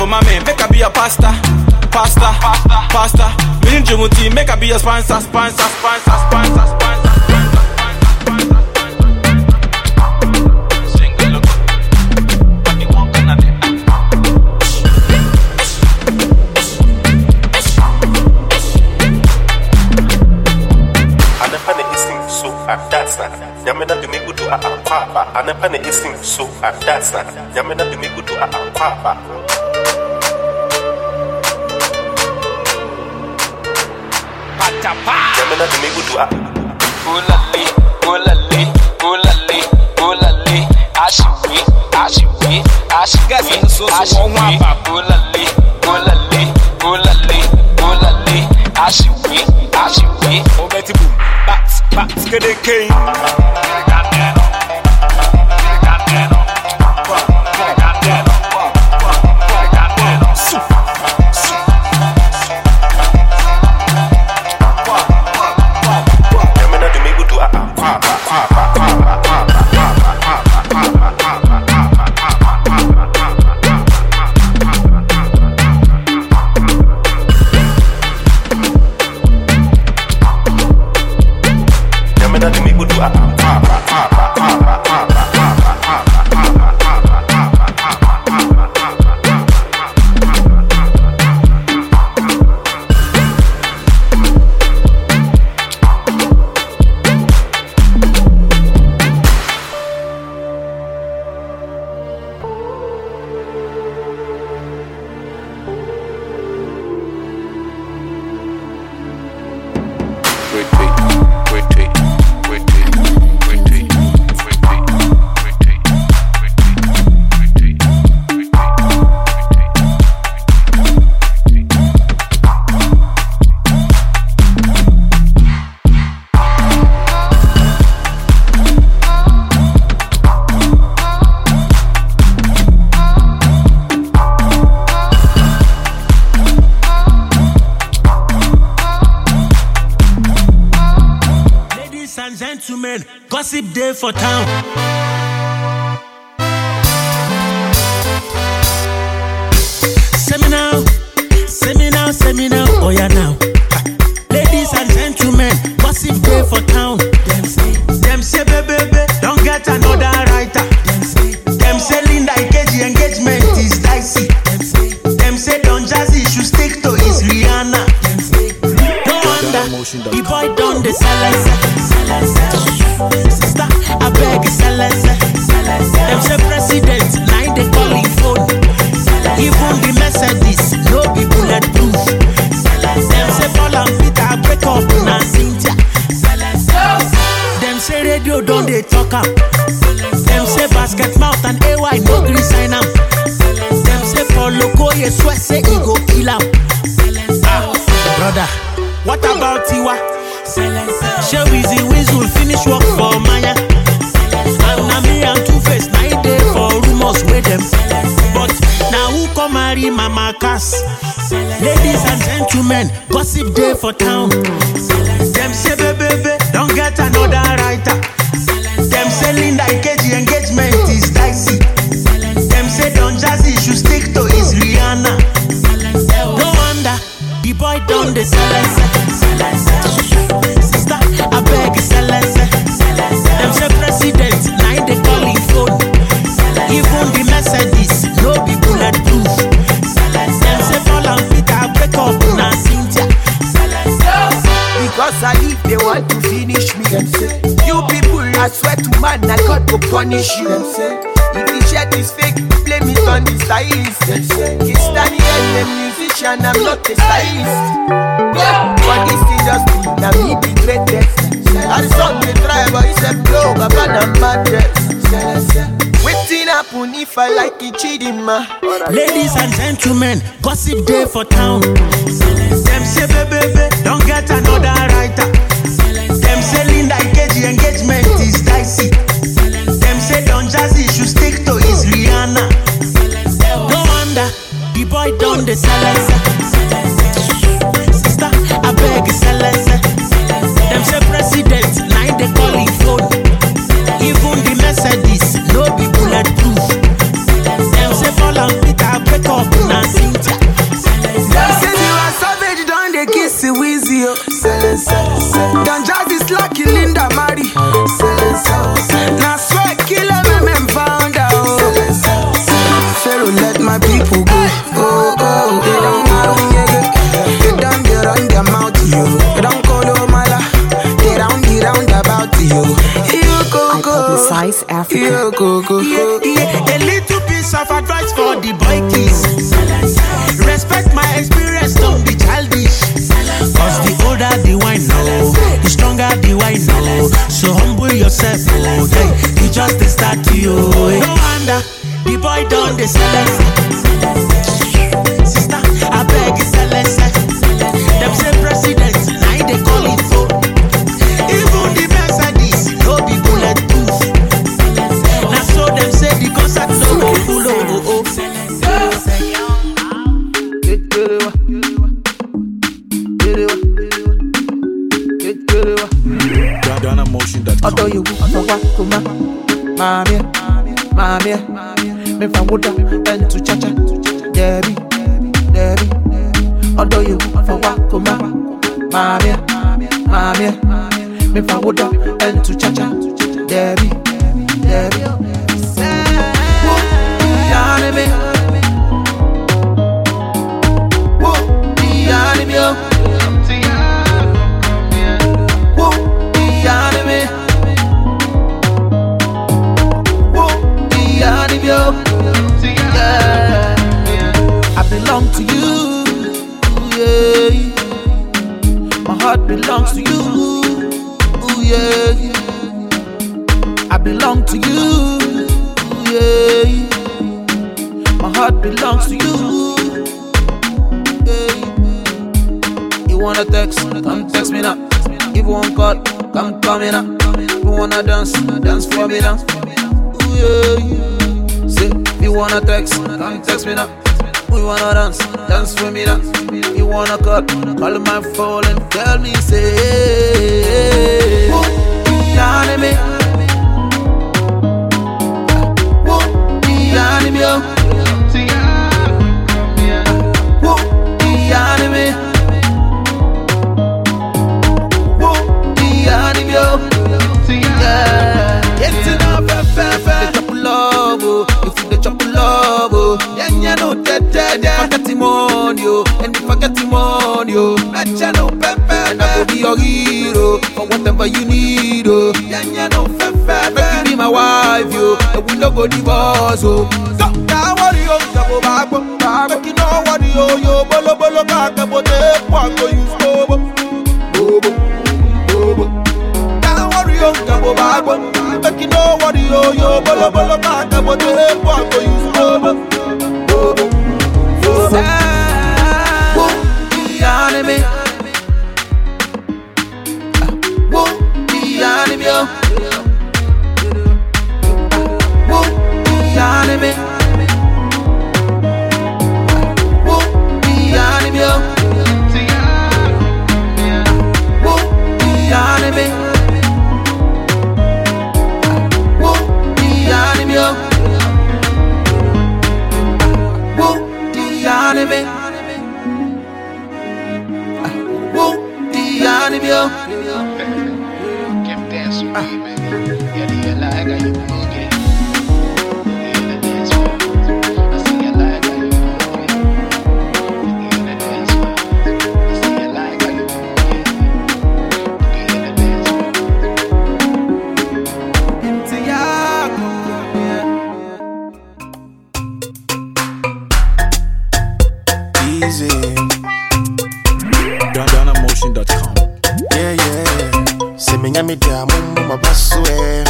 for my man, make I be a pastor. Pastor, pastor, pasta. Million team, make I be a sponsor, sponsor, sponsor, sponsor, sponsor. Yamena bi migu tu a akwaba. So a akwaba. tapa. Jamina de migu dua. Ulali, ulali, ulali, ulali. Ashiwi, ashiwi, ashiwi, ashiwi. Ulali, ulali, ulali, ulali. Ashiwi, ashiwi. Obeti boom, bat, bat, skede kane. Okoye swear say he go kill am. Ah, brother, what about Tiwa? Shey Wizzy Wiz will finish work for Maya. And na me and Two Face na e dey for rumors wey dem. But na who come marry Mama Cass? Ladies and gentlemen, gossip dey for town. Dem say baby, I to man, I God go punish you. If the shirt is fake, blame it on the stylist. He's standing as a musician, I'm not a stylist. For this industry, now me the greatest. And some they try, but it's a blow, Baba na madness. Waiting happen if I like it, cheating, ma. Ladies and gentlemen, gossip day for town. Them say baby, don't get another the silencer. Africa. You go go Yeah, go. yeah. A little piece of advice for the boy kids. Respect my experience, don't be childish. Cause the older the wine know, the stronger the wine know. So humble yourself, oh, yeah. You just start to oh, you. No wonder the boy don't the Buddha and to Chacha, Debbie, Debbie. I belong to you. Yeah. My heart belongs to you. Yeah. I belong to you. Yeah. My heart belongs to you. Yeah. You wanna text? Come text me now. If you want call, come call me now. If you wanna dance, dance for me now. Yeah. Say, if you wanna text, come text me now. You wanna dance, dance for me now. You wanna call, call my phone and tell me, say, enemy. Woo, the enemy. oh. The enemy. The enemy. Yeah. Getting up, fair, you dey chop love, oh, if you chop love, oh. Forget the money, oh, and the money, oh, you know, pepe, and I go be your hero. For whatever you need, oh, yeah, yeah, no, fair, fair, Make you be my wife, yo, and we no go divorce, oh. Now worry, oh, easy. DanaMotion.com. Yeah, yeah. Semenya me dia mumu mabaswe.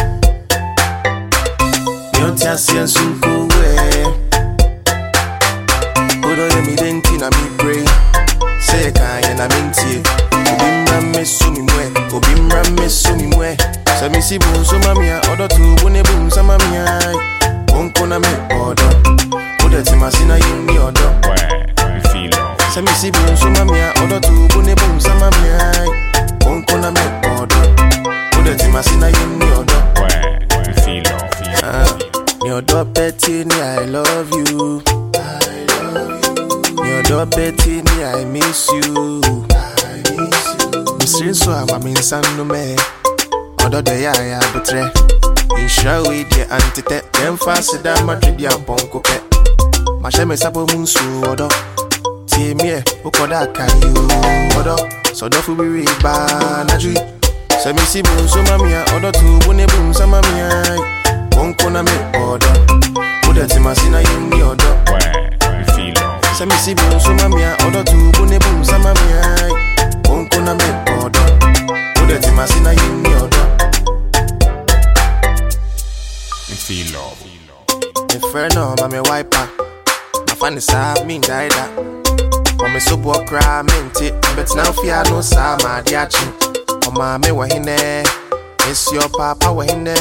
Nyoti asien sunkuwe. Odo yemi denti na mi pray. Say kanye na minti. Obimra me sumi mwe. Obimra me sumi mwe. Sami si bun sumamia. Odo tu bune bun samamia. Onkona me odo. Odo timasina yumi odo. Where? Ɔdɔ sɛ mesi bo nso ma me a ɔdɔto bo ne bo nsa ma me a wonko na mepɛ ɔdɔ wodɛ temase na yɛnni ɔdɔ Me odo betty ni I love you. I love you. Me odo betty ni I miss you. I miss you. Mr. So I'm a min san no me. Odo de ya ya betre. Insha we de antite. Dem fast da madrid ya bonko pe. Ma she me sapo mun su odo. Tie me e ukoda kayo. Odo so do fu bi ba na ju. Se mi si bun so mamia odo tu bune bun sa mamia. Wonko na me odo. Uda timasi na yini odo. Sɛ mesi bo nso ma me a ɔdɔ to bo ne bo nsa ma me a Wonko na mepɛ ɔdɔ Wodɛ temase na yɛnni ɔdɔ mefrɛ no ma me wiper mafa ne saa mendaeda ma me so boɔ koraa mente mebɛtena wo fie a no saa maade akye ɔmaa me wɔ henɛ mesi ɔpaapa wɔ henɛ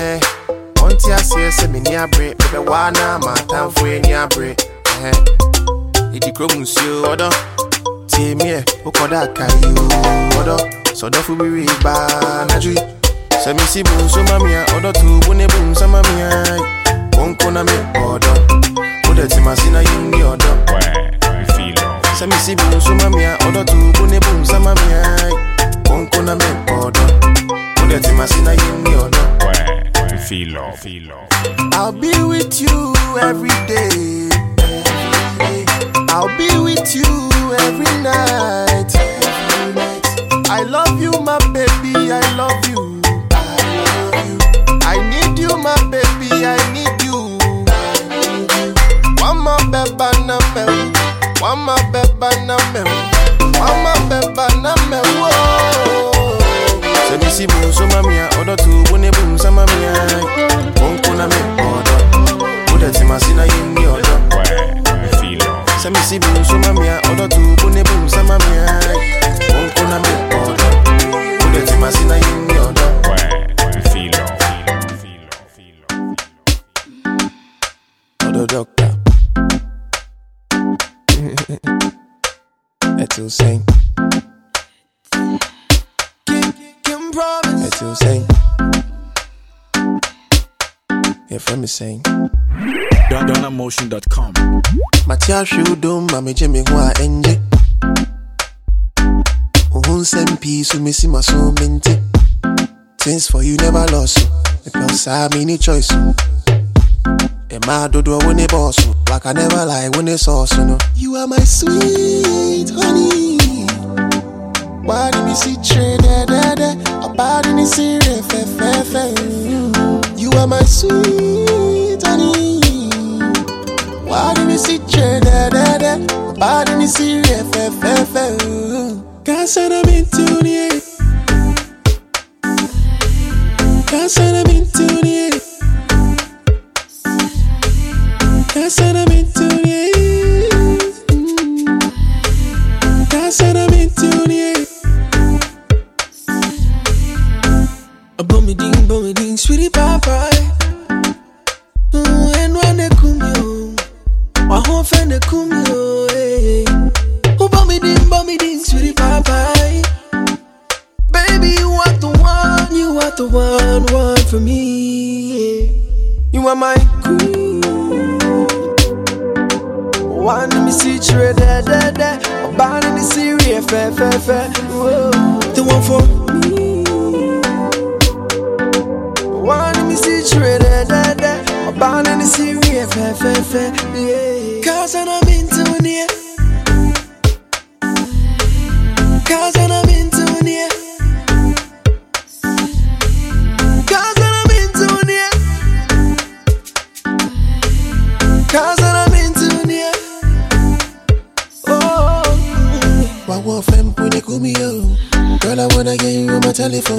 ɔnte aseɛ sɛ menni abere mebɛwaa na maatamfo ani abere ɛhɛ ɛdi kurom nsuo ɔdɔ tie meɛ wokɔda akayo ɔdɔ sɛ ɔdɔfo bi rebaa nadwo yi sɛ mesi bo nso ma me a ɔdɔ to bo ne bo nsa me a wonko na mepɛ ɔdɔ wodɛ temase na yɛnni ɔdɔ sɛ mesi bo nso ma me a ɔdɔ to bo ne bo nsa ma me a wonko na mepɛ ɔdɔ wodɛ temase na yɛnni ɔdɔ I'll be with you every day. I'll be with you every night. I love you, my baby. I love you. I need you, my baby. I need you. Beba na me, more beba na one yɛfrɛ me sɛn Don- DonnaMotion.com. mate ahwe wo dom ma megye me ho a ɛngye wo ho nsɛm pii so mesi ma so things for you never lost so mepɛ wo saa meni choice o ɛmaa dodoɔ wo ne bɔɔso like I never lie wo ne sauce no you are my sweet honey. Why did me see tre da da da? About in the serious fe fe fe you are my sweet honey. Why do me see che da da da? Why do me see f f f Cause I'm into the Cause I'm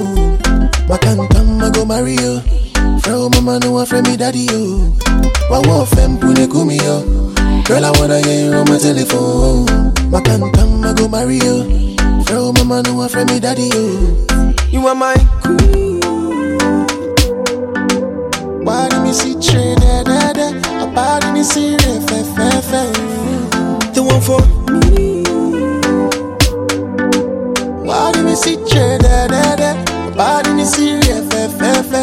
my telephone. My cantam, I go marry you. From mama, no one friend me daddy yo. One more FM, put it me yo. Girl, I wanna get you on my telephone. My cantam, I go marry you. From mama, no one friend me daddy yo. You are my queen. Why did me see train da da da? A body me see re fe fe fe. The one for me. Why did me see train da da re fe fe fe.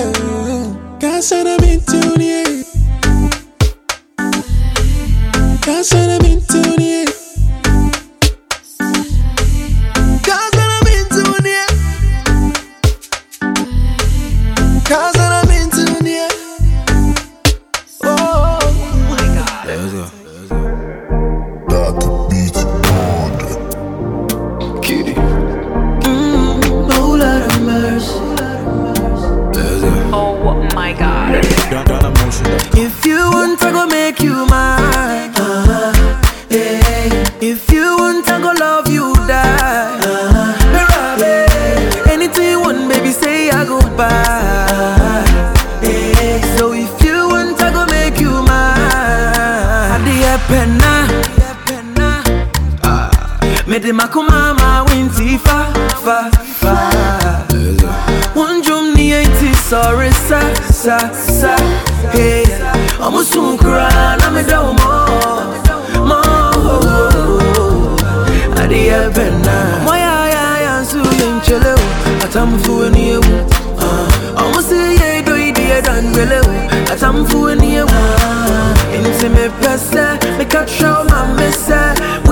Cause I'm into the Mede makumama winti fa fa fa. Ni enti sorry sa sa sa. Hey, ọmọ sunkura na ọmọ mọ. Adìyẹ bẹ̀ náà. Ọmọ ya ya nsu yẹ nkyẹlẹ o, atamfu ẹni ewu. Ọmọ sí yẹ edo ìdí ẹ̀dá ngbẹlẹ o, atamfu ẹni ewu. Nti mi pẹ sẹ, mi ka tẹ ọ ma mi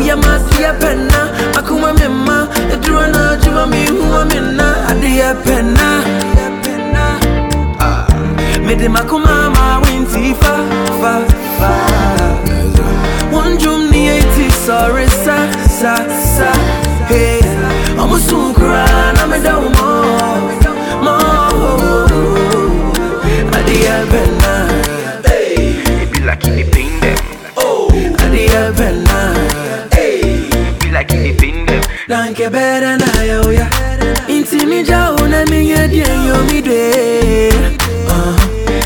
sẹ, wúyẹ ma adìyẹ bẹ̀ náà, akuma mi ma, eduro náà jùmọ̀ mi hu mi ná, adìyẹ bẹ̀ náà. Ah. Mede makuma ma winti fa fa fa. Drum ni eti sorry sa sa sa. Hey Omo sunkura na me da mo. Adi ebena It be like Danke bere na yo ya Inti mi ja una mi nye dien yo mi de uh.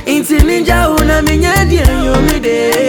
Inti mi ja una mi nye dien yo mi de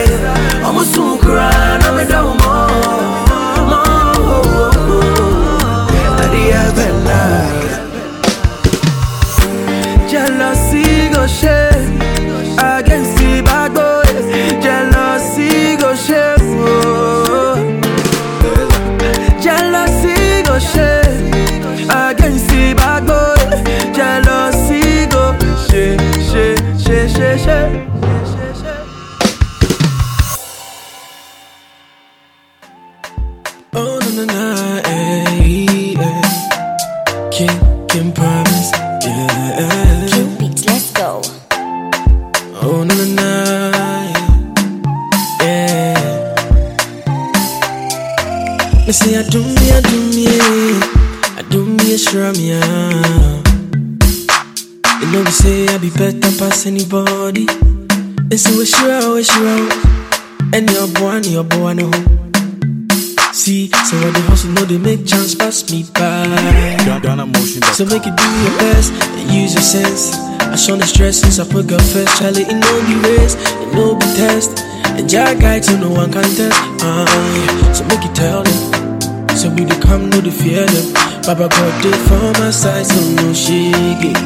stress since I put God first. Charlie, it no be race, it no be test. And Jah guide so no one can test. Uh, yeah. So make you tell them. So we dey come, no dey fear them. Baba God did for my side, so no shake it.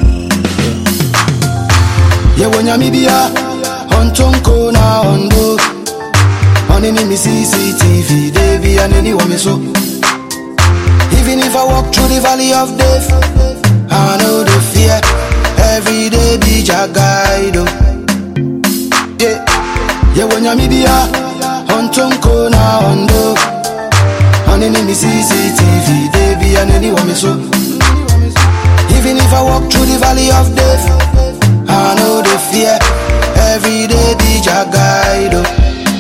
yɛwɔ nyame bia on Tonko na Ondo. On any me CCTV, they be and anyone me so. Even if I walk through the valley of death, I know the fear. Every day be your guide. oh. Yeah, yeah, when you oh. me be a on Tonko na Ondo. On any CCTV, they be and anyone me so. Oh. Even if I walk through the valley of death, I know the fear. Every day be your guide. oh.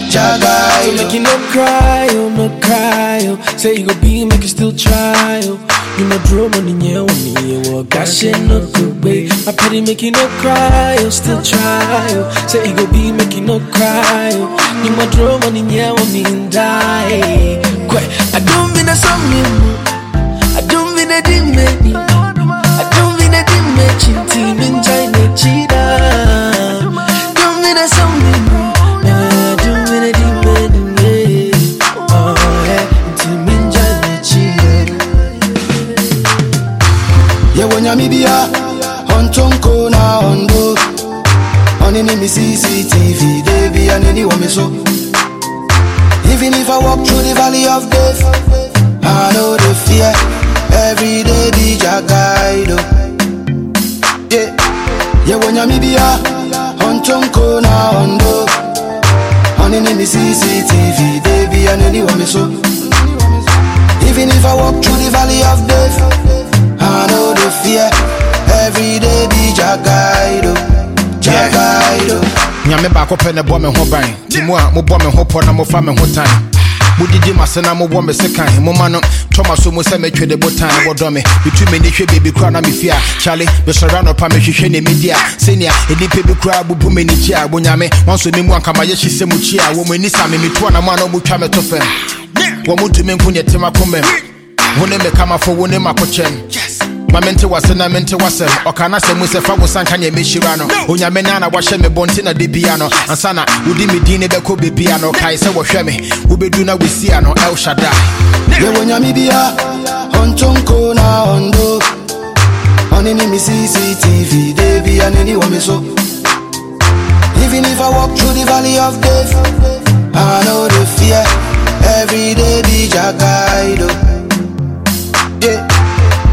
Your. So make oh. you no cry, oh, no cry, oh. Say you go be, make you still try, oh. You me, oh. Gosh, shit, no good way. I pity make you no cry, oh, still try, oh. Say you go be, make you no cry, oh. You know, draw money, yeah, on me, and die. Quite, I don't mean Any me CCTV, they be and anyone me so. Even if I walk through the valley of death, I know the fear. Every day be guide. oh. Yeah, yeah, when you me be a on Tonko na Ondo. On any me CCTV, they be and anyone me so. Even if I walk through the valley of death, I know the fear. Every day be your oh. Guide. Your guide. oh. nyame baako pɛ ne bɔ me ho ban nti mu a mobɔ me ho pɔ na mofa me ho tan modidi mase na mobɔ me se kan. Moma no tɔma so mu sɛ metwe de botan wɔdɔ me metu m'ani hwɛ baabi kora na mefie a kyale mesɔre anɔpa mehwehwɛ ne medi a sɛnea nnipa bi koraa bubu m'ani kyi a bonyame wanso me mu ankamayɛ hye sɛ mu kyi a wɔ mu sa me metoa na mu a na me to fam wɔ mu ntumi nko neɛ tem akomam wo ne mekamafo wo ne makokyɛm ma mente wase na mente wasɛm ɔka na sɛ mu sɛ fa wo sanka neɛ mɛhyira no onyame na na wahyɛ me bɔnte na de bia no ansa na wodi me din ne bɛkɔ bebia no kae sɛ wɔhwɛ me wobɛdu na wɔsia no el shaddai Yeah, when you me be a on Tonko na Ondo. On any me CCTV, they be and anyone me so. Even if I walk through the valley of death, I know the fear. Every day be your guide. oh. Yeah,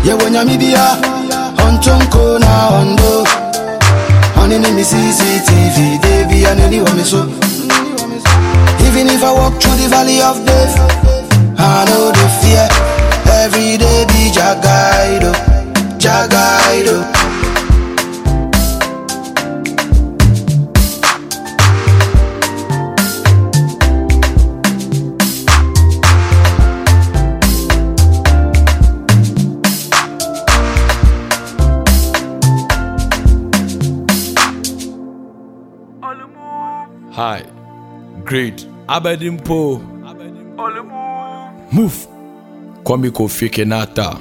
yeah, when you me be a on Tonko na Ondo. On any me CCTV, they be and anyone me so. Even if I walk through the valley of death, I know the fear. Every day be your guide, oh. oh. Great. Abedimpo. Move. Kwame Kofi Kenata.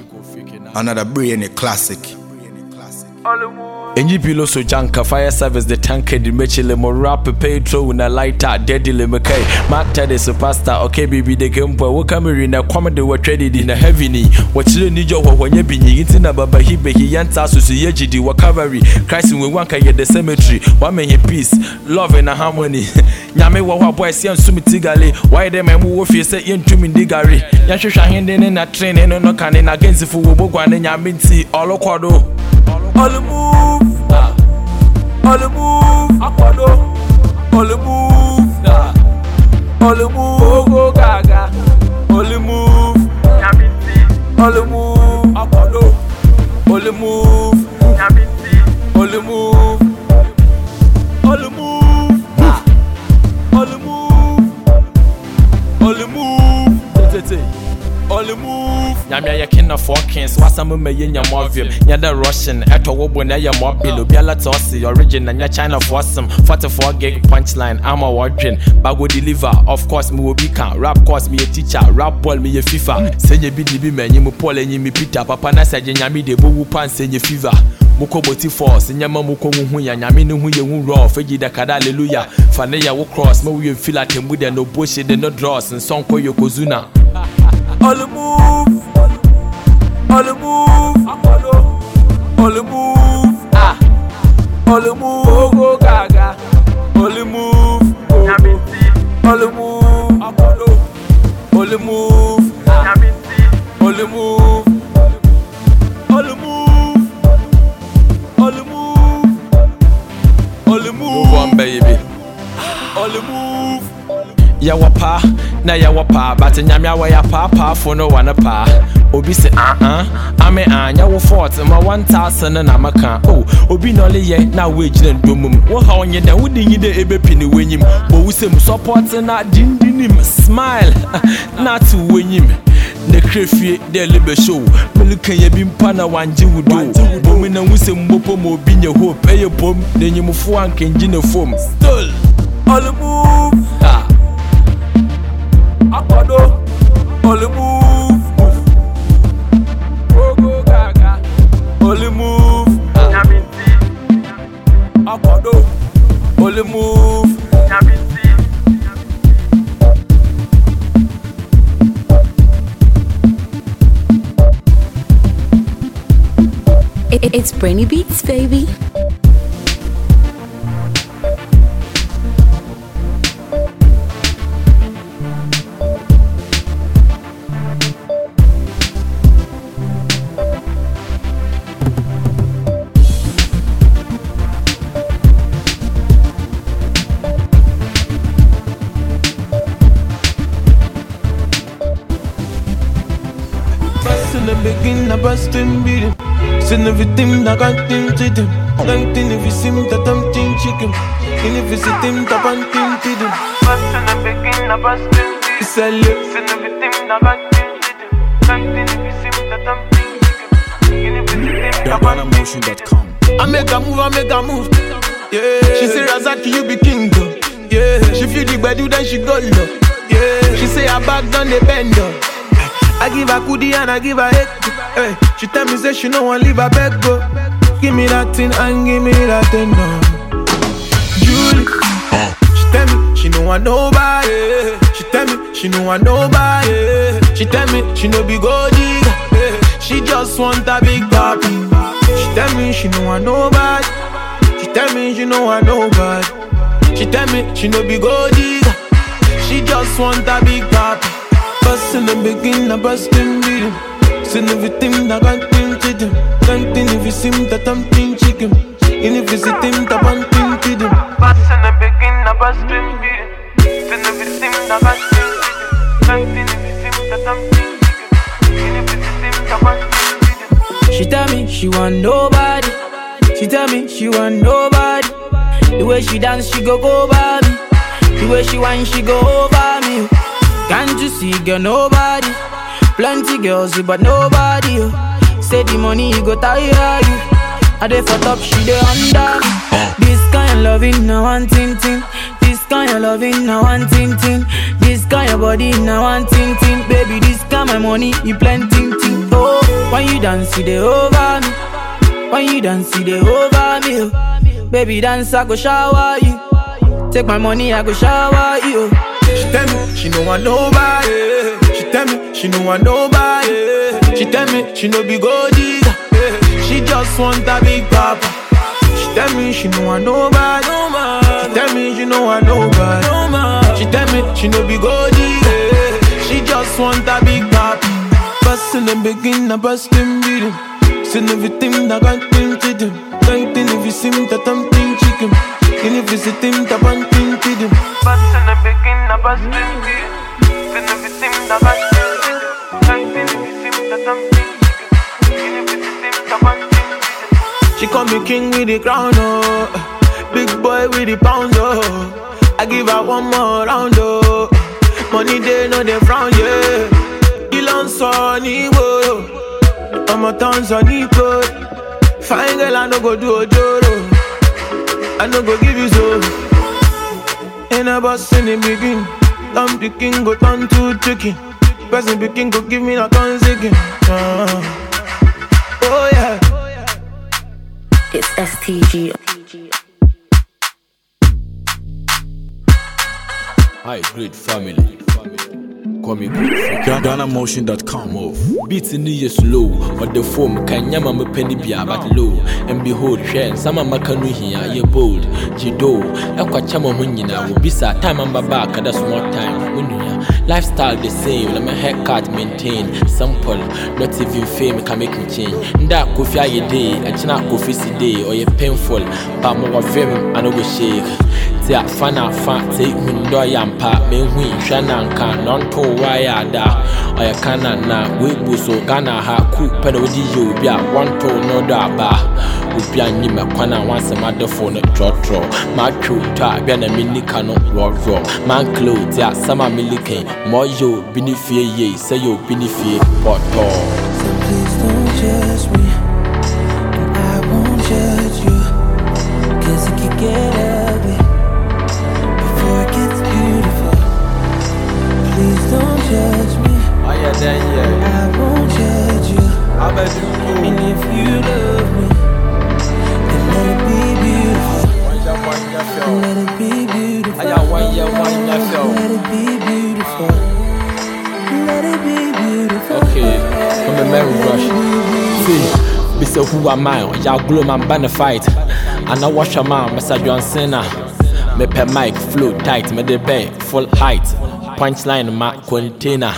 Another brilliant classic. Enyi pilo so janka fire service the tanker di mechile mo rap petro na lighter le mekai marked the superstar okay the game boy wo kameri na kwam de wo twedi di na heavy ni. Wo chire ni jo binyi nti na baba hi be hi yanta so so yeji di wo cavalry christ we wanka ye the cemetery wa me he peace love and harmony. Nyame wo ho boy se nsumi tigale why dem mu wo fie se yentumi ndigare ya hwehwa hende ne na train ne no kane na gensifo wo bogwa ne nyame nti olokodo all move. All move wasɛm mɛyɛ nyamɔvium nyɛdɛ russian ɛtɔ wo bo na ɛyɛ mɔbil obiala tɛ ɔse origin na nyɛ chinafoɔ sem 44 gig punchline ama wɔdwen bago deliver of course mewɔ bi ka rap course meyɛ teacher. Rap ball meyɛ fifa. Sɛ nyɛ bi de bi manyi mu paul anyi me peter papa na sɛ gye nyame de bɛwu pan sɛ nyɛ fever mokɔ bɔti force nyɛma mokɔ hu hu ya nyame ne hu yɛ hu rɔ fɛgyi dakada aleluya fa ne yɛ wo cross ma woyɛ mfil atemmu dɛ no bohye de no dross nsɔnkɔ yokozuna all move. All move all move ah all move ogo gaga all move Only move. Only move. Only move. Only move. Only move. Only move. Move on, baby. Only move. Yɛwɔ paa na yɛwɔ paa but nyame awɔ yɛ paapaafo no wɔ ne paa obi sɛ uh ame a nyɛ wo fort ma 1000 no na maka o obi na ɔleyɛ na woagyina ndɔmu mu woha ɔnyɛ dɛ wode nyi dɛ ɛbɛpi ne w'anyim bɔ wo sɛm support na dindinim smile na ate w'anyim ne kre fie dɛ lebɛhyɛw meleka yɛ bi mpa na wangye wo do bomi na wo sɛ mmɔpɔ ma obi nyɛ hope. Ɛyɛ bom na nyimfoɔ ankɛngye ne fom. All move. ah. Akwado, only move, move. Go go gaga, only move. Akwado, only move. It- It's Brainy Beats, baby. Bust in I bust in beating. Send everything that got him to them. Don't think if you see me, that I'm thin chicken. And if you see him, that I'm thin to them. Bust in the begin, I bust in beating. Sell it. Send everything that got him to them. Don't think if you see me, that I'm thin chicken. And if you see him, that I'm DabanaMotion.com. I make a move, I make a move. Yeah. She say Razaki, you be king though. Yeah. She feel the bedu, then she go low. Yeah. She say her back done the bend though. I give her kudi and I give her head. Hey. She tell me say she no want leave her bed go. Give me that thing and give me that thing no. Julie. She tell me she no want nobody. She tell me she no want nobody. She tell me she no be gold digger. Eh, she just want a big papi. She tell me she no want nobody. She tell me she no want nobody. She tell me she no be gold. She just want a big papi. Bust in the beginning, I bust in beating. Send everything that got him to them. Think if you see me that I'm chicken. If you see him that I'm thin to them. In the beginning, I bust in beating. Send everything that got them. Can't think if you see me that I'm thin chicken. I'm to them. She tell me she want nobody. She tell me she want nobody. The way she dance, she go go by me. The way she whine, she go over me. Can't you see, girl, nobody. Plenty girls, but nobody. oh. Say the money go tire you. I dey for top, she dey under. This kind of loving, now one thing thing. This kind of loving, now one thing thing. This kind of body, now one thing thing. Baby, this kind of money, you plenty thing. Oh, when you dance, you dey over me. When you dance, you dey over me. oh. Baby, dance, I go shower you. Take my money, I go shower you. Oh. She tell me she no want nobody. She tell me she no want nobody. She tell me she no be gold digger. She just want a big papa. She tell me she no want nobody. She tell me she no want nobody. She tell me she no be gold digger. She just want a big papa. Bust in the beginning, I bust in beating. Send everything that got him to them. Think if you see me that I'm thin chicken. And if you see him that I'm thin to them. Bust in She call me king with the crown, oh. Big boy with the pounds, oh. I give her one more round, oh. Money they know they frown, yeah. Ilon Sonny, whoa. I'm a Tanzania code. Fine girl, I no go do a joro. Oh. I no go give you so. Ain't a boss in the begin. I'm the king, go turn to chicken. Person the king, go give me a tons again. Uh, oh yeah. It's STG. High grade family. Call me GhanaMotion.com off. Beats in the slow, but the form can yama me penny be but low. And behold, share sama makanu here, ye bold. Jido, Aqua Chama Munina, will be sa time and back at a small time. Munya, lifestyle the same, let my haircut maintain. Simple, not even fame can make me change. That coffee a day, a china coffee day, or ye painful, but more vim and over shake. Ti afa na afa te hun dɔ yɛ mpa mehui hwɛ na nka nɔnto wayɛ ada ɔyɛ kana na weibu so ghana ha ku pɛ na wodi yɛ obi a wɔnto no dɔ aba obi a nyim ɛkwan a wansɛm adefo no trɔtrɔ matwo tɔ a bia na me nika no rɔrɔ manklo ti asɛm a melikan ma ɔyɛ obi ne fie yei sɛ yɛ obi ne fie pɔtɔɔ Please don't judge See, be so who am I? Y'all glue man banner fight. And I wash a man, Mr. John Cena. Me per mic, flow tight, me the bay, full height. Punchline, my container.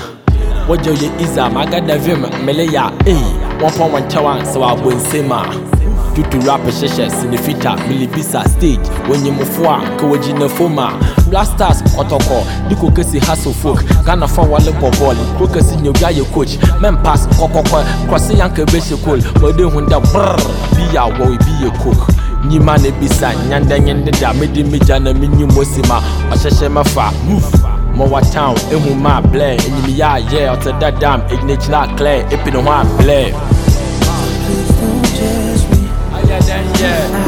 What you is a magada vim, Melea, eh? One point one chawan, so I won't ma tutu rap hyehyɛ sinifita milibisa stage. Wɔnyimfo a ka wɔgyinafo ma blasters ɔtɔkɔ diko kɛsi hasofok ghanafoɔ wɔle bɔ bɔɔl kuro kɛsi nyogya yɛ coach. Mempas kɔkɔkɔ krɔse yanka bɛhyɛ kol wɔde hu dɛ brr bi yɛ awɔ bi yɛ coke nyima ne bisa nyandɛnyende da mede megya na menyi mosima. Ɔhyehyɛ mɛfa move. Mowa town, ehu ma blare, enyimi ya yeah, ɔtɛ dadam, egyinagyina clear, epi ne ho a blare. Yeah.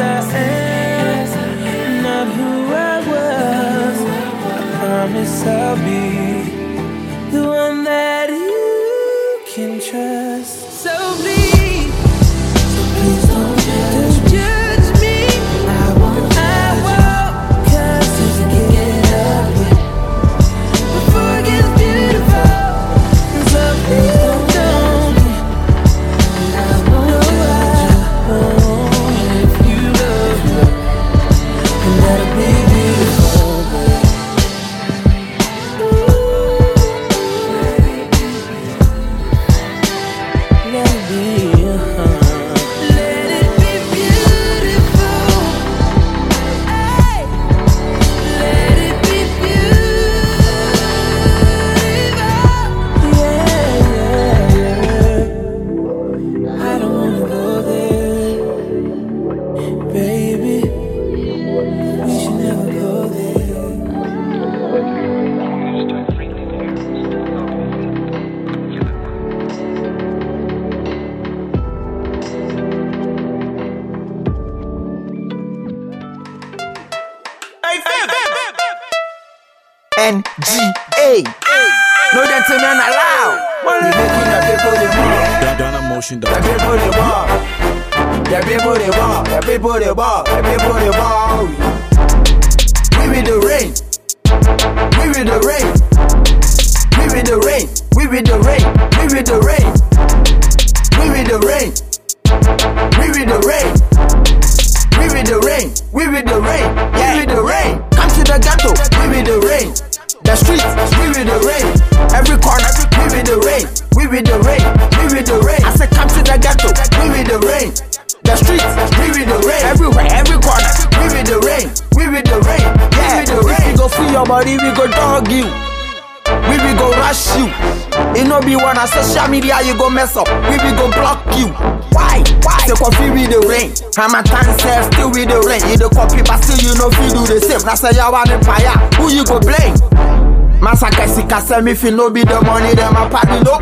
I am, not who I was. I promise I'll be with the rain. We with the rain. Come to the ghetto. We with the rain. The streets. We with the rain. Every corner. We with the rain. We with the rain. We with the rain. I said come to the ghetto. We with the rain. The streets. We with the rain. Everywhere. Every corner. We with the rain. We with the rain. Yeah. We with the rain. If we go free your body, we go dog you. We will go rush you. It no be one of social media you go mess up. We be go block you. Why? Why? They coffee with the rain. Hamatan self still with the rain. You the copy, but still you know feel do the same. That's a Yawan empire. Who you go blame? masakasika if you no be the money dem apadido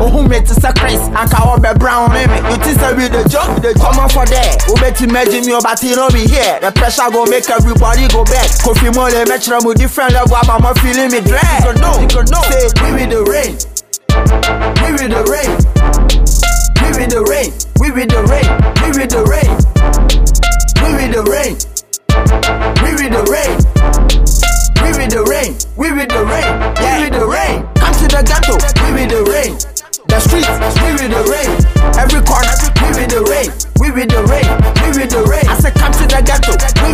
oh, who mi ti sẹ chris akawo bẹ brown mimi you ti sẹ we dey joke come on for there obeti meji imagine oba ti no be here the pressure go make everybody go back kofi mo le mẹtẹrẹ mu different level abamọ feeling me dread you go know say we with the rain. We with the rain. We with the rain. We with the rain. We with the rain. We with the rain. We with the rain. We with the rain. We with the rain. We with the rain. Come to the ghetto. We with the rain. The streets. We with the rain. Every corner. We with the rain. We with the rain. We with the rain. I said come to the ghetto. We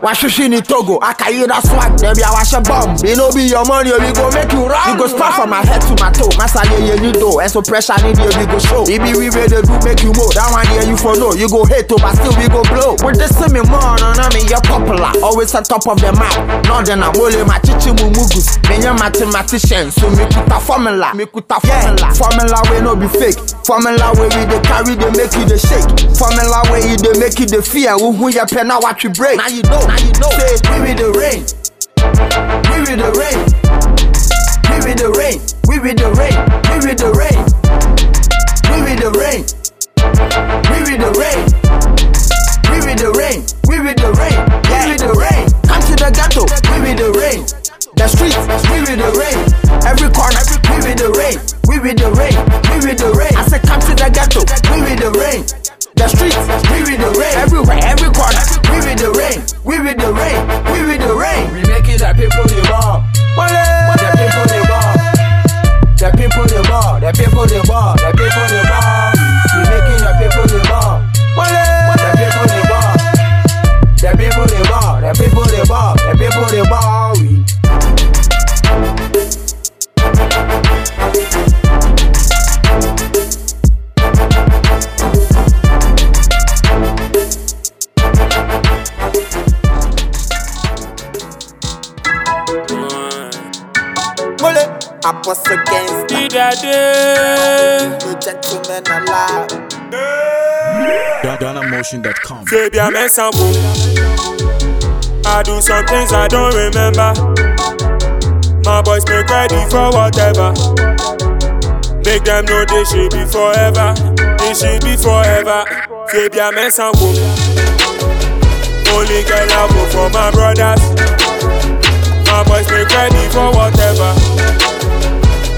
Wahwehwɛ ni Togo, akayi da swag, dɛbi awahyɛ bomb. It no be your money, we go make you run. You go spark from my head to my toe. Masa ye ye ni do, and so pressure ni dey we go show. It be we wey dey do make you move. That one here you for know. You go hate to, but still we go blow. With this me more, no na me you're popular. Always on top of the map. No then I wole my chichi mumugus. Me your mathematician, so me a formula. Me a formula. Formula we no be fake. Formula where we dey carry dey make you the shake. Formula where you dey make you the fear. Who who ya pen now watch you break. Now you know, now you know. Say we with the rain. We with the rain. We with the rain. We with the rain. We with the rain. We with the rain. We with the rain. We with the rain. We with the rain. We with the rain. Come to the ghetto. We with the rain. The streets. We with the rain. Every corner. We with the rain. We with the rain. GhanaMotion.com. Fabian Mensambo. I do some things I don't remember. My boys make ready for whatever. Make them know they should be forever. They should be forever. Baby, I mess Mensambo. Only girl I vote for my brothers. My boys make ready for whatever.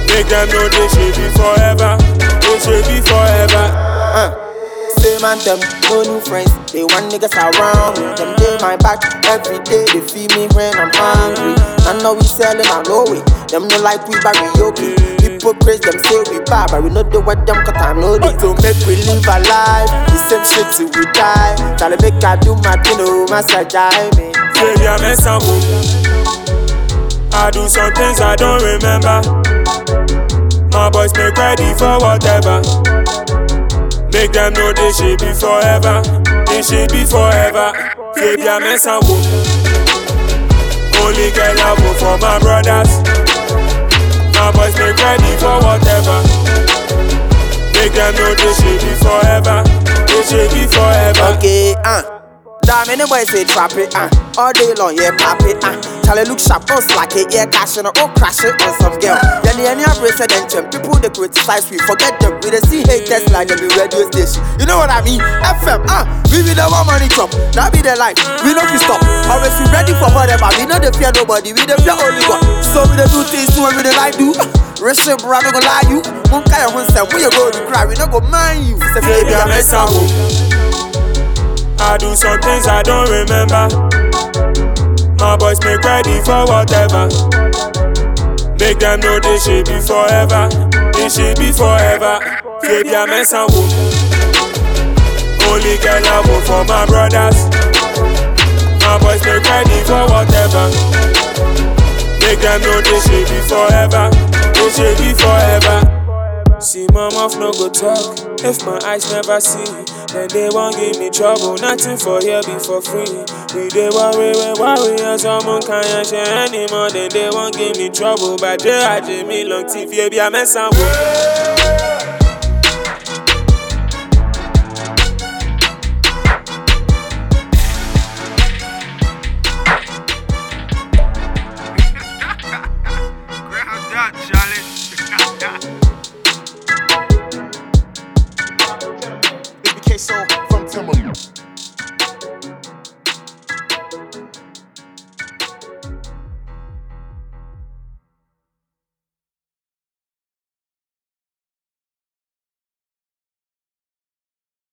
Make them know they should be forever. They should be forever. Uh. Same and them, no new friends. They want niggas around me. Them day my back every day. They feed me when I'm hungry. I know we selling, I know it. Them no like we karaoke. Hypocrites, them say we bad, but we know the what them cut time no it. To make we live a life, the same shit till we die. Try to make I do my thing, oh, massage me. Fabian Mensambo. I do some things I don't remember. My boys make ready for whatever. Make them know they should be forever. They should be forever. Fabian Mensambo. Only girl I vote for my brothers. My boys make ready for whatever. Make them know they should be forever. They should be forever. Okay, uh. Damn, any boy say trap it, uh. All day long, yeah, pop it, uh. Charlie look sharp, don't slack it, yeah, cash it, oh, crash it on some girl. Then the any president, people they criticize, we forget them. We they see haters like them in radio station. You know what I mean? FM, uh. We be the one money chop, that be the life. We know we stop. Always we ready for whatever. We know they fear nobody, we they fear only God. So we they do things when we they like do. Shit, bro, I don't gonna lie you. One guy one when you go to cry, we not go mind you. Say, baby, I'm a I do some things I don't remember. My boys make ready for whatever. Make them know they should be forever. They should be forever. Fabian Mensambo. Only girl I vote for my brothers. My boys make ready for whatever. Make them know they should be forever. They should be forever. See, my mouth no go talk. If my eyes never see, then they won't give me trouble. Nothing for here be for free. We they worry, we worry, and someone can't share anymore. Then they won't give me trouble. But they had me long yeah, be a mess. I'm